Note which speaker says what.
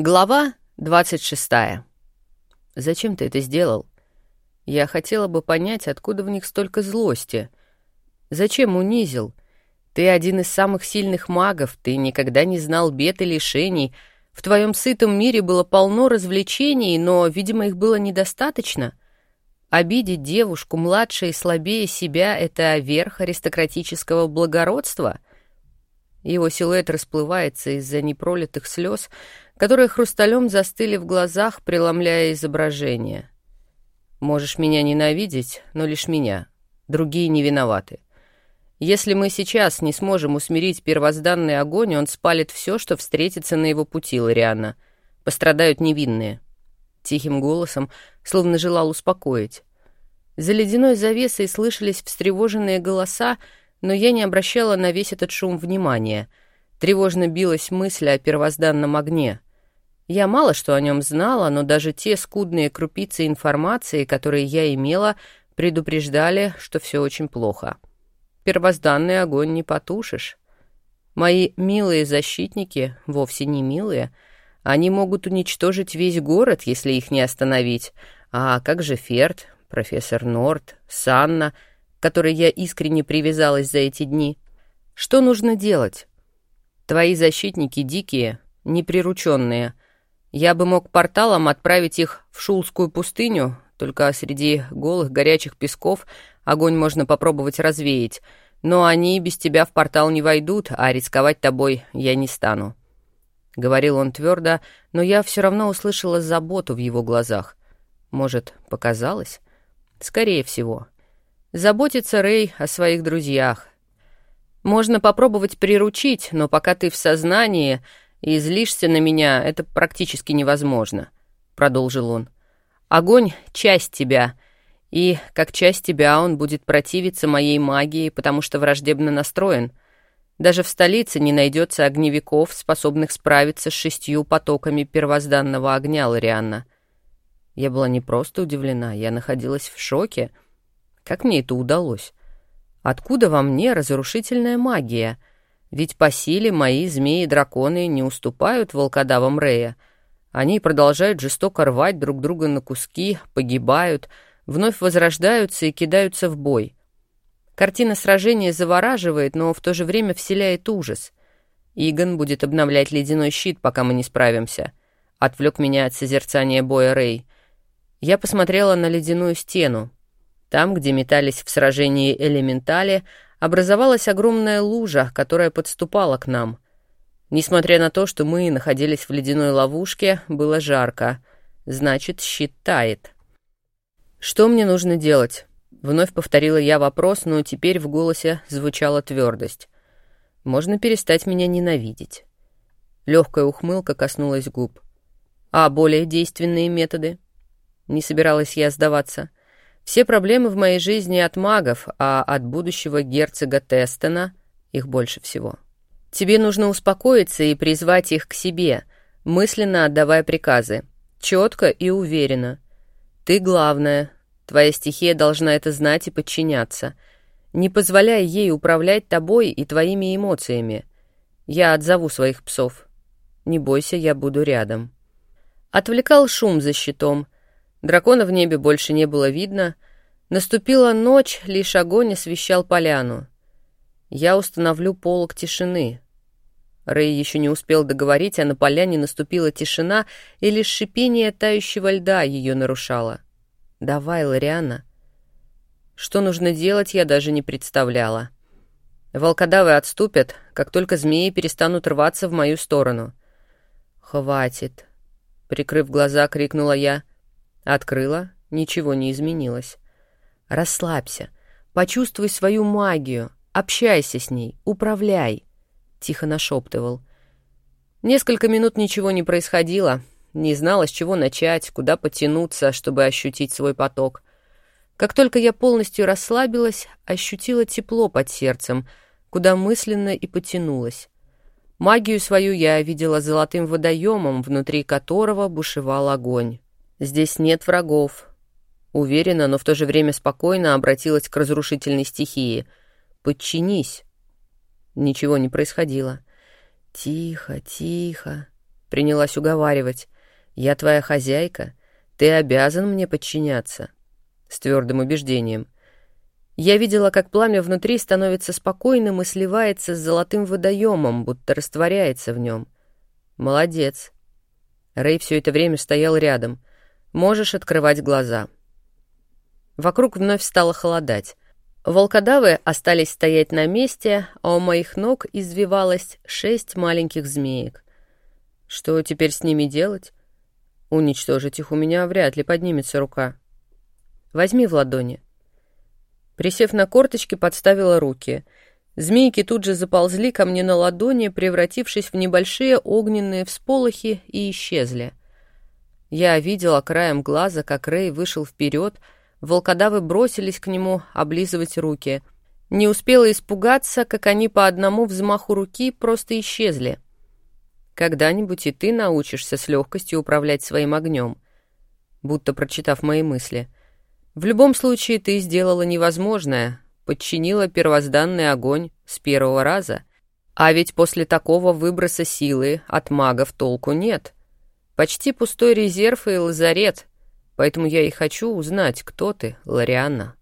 Speaker 1: Глава 26. Зачем ты это сделал? Я хотела бы понять, откуда в них столько злости. Зачем унизил? Ты один из самых сильных магов, ты никогда не знал бед и лишений. В твоем сытом мире было полно развлечений, но, видимо, их было недостаточно. Обидеть девушку младше и слабее себя — это верх аристократического благородства — его силуэт расплывается из-за непролитых слез, которые хрусталем застыли в глазах, преломляя изображение. Можешь меня ненавидеть, но лишь меня. Другие не виноваты. Если мы сейчас не сможем усмирить первозданный огонь, он спалит все, что встретится на его пути, Лориана. Пострадают невинные. Тихим голосом, словно желал успокоить. За ледяной завесой слышались встревоженные голоса, но я не обращала на весь этот шум внимания. Тревожно билась мысль о первозданном огне. Я мало что о нем знала, но даже те скудные крупицы информации, которые я имела, предупреждали, что все очень плохо. Первозданный огонь не потушишь. Мои милые защитники вовсе не милые. Они могут уничтожить весь город, если их не остановить. А как же Ферд, профессор Норт, Санна — которой я искренне привязалась за эти дни. Что нужно делать? Твои защитники дикие, неприрученные. Я бы мог порталом отправить их в Шулскую пустыню, только среди голых горячих песков огонь можно попробовать развеять. Но они без тебя в портал не войдут, а рисковать тобой я не стану. Говорил он твердо, но я все равно услышала заботу в его глазах. Может, показалось? Скорее всего. Заботится Рэй о своих друзьях. Можно попробовать приручить, но пока ты в сознании и злишься на меня, это практически невозможно», — продолжил он. «Огонь — часть тебя, и как часть тебя он будет противиться моей магии, потому что враждебно настроен. Даже в столице не найдется огневиков, способных справиться с шестью потоками первозданного огня Лорианна». Я была не просто удивлена, я находилась в шоке — как мне это удалось? Откуда во мне разрушительная магия? Ведь по силе мои змеи-драконы не уступают волкодавам Рея. Они продолжают жестоко рвать друг друга на куски, погибают, вновь возрождаются и кидаются в бой. Картина сражения завораживает, но в то же время вселяет ужас. Игон будет обновлять ледяной щит, пока мы не справимся. Отвлек меня от созерцания боя Рэй. Я посмотрела на ледяную стену. Там, где метались в сражении элементали, образовалась огромная лужа, которая подступала к нам. Несмотря на то, что мы находились в ледяной ловушке, было жарко. Значит, щит тает. «Что мне нужно делать?» Вновь повторила я вопрос, но теперь в голосе звучала твердость. «Можно перестать меня ненавидеть». Легкая ухмылка коснулась губ. «А более действенные методы?» Не собиралась я сдаваться. Все проблемы в моей жизни от магов, а от будущего герцога Тестона их больше всего. Тебе нужно успокоиться и призвать их к себе, мысленно отдавая приказы, четко и уверенно. Ты главная, твоя стихия должна это знать и подчиняться. Не позволяй ей управлять тобой и твоими эмоциями. Я отзову своих псов. Не бойся, я буду рядом. Отвлекал шум за щитом — Дракона в небе больше не было видно. Наступила ночь, лишь огонь освещал поляну. Я установлю полок тишины. Рэй еще не успел договорить, а на поляне наступила тишина, и лишь шипение тающего льда ее нарушало. «Давай, Лориана». Что нужно делать, я даже не представляла. Волкодавы отступят, как только змеи перестанут рваться в мою сторону. «Хватит!» — прикрыв глаза, крикнула я. Открыла, ничего не изменилось. Расслабься, почувствуй свою магию, общайся с ней, управляй, тихо нашептывал. Несколько минут ничего не происходило, не знала, с чего начать, куда потянуться, чтобы ощутить свой поток. Как только я полностью расслабилась, ощутила тепло под сердцем, куда мысленно и потянулась. Магию свою я видела золотым водоемом, внутри которого бушевал огонь. Здесь нет врагов. Уверенно, но в то же время спокойно обратилась к разрушительной стихии. Подчинись. Ничего не происходило. Тихо, тихо. принялась уговаривать. «Я твоя хозяйка, ты обязан мне подчиняться». С твердым убеждением. Я видела, как пламя внутри становится спокойным и сливается с золотым водоемом, будто растворяется в нем. «Молодец». Рэй все это время стоял рядом. «Можешь открывать глаза». Вокруг вновь стало холодать. Волкодавы остались стоять на месте, а у моих ног извивалось шесть маленьких змеек. Что теперь с ними делать? Уничтожить их у меня вряд ли поднимется рука. Возьми в ладони. Присев на корточки, подставила руки. Змейки тут же заползли ко мне на ладони, превратившись в небольшие огненные всполохи, и исчезли. Я видела краем глаза, как Рэй вышел вперед, волкодавы бросились к нему облизывать руки. Не успела испугаться, как они по одному взмаху руки просто исчезли. Когда-нибудь и ты научишься с легкостью управлять своим огнем, будто прочитав мои мысли. В любом случае ты сделала невозможное, подчинила первозданный огонь с первого раза. А ведь после такого выброса силы от магов толку нет. Почти пустой резерв и лазарет, поэтому я и хочу узнать, кто ты, Ларианна.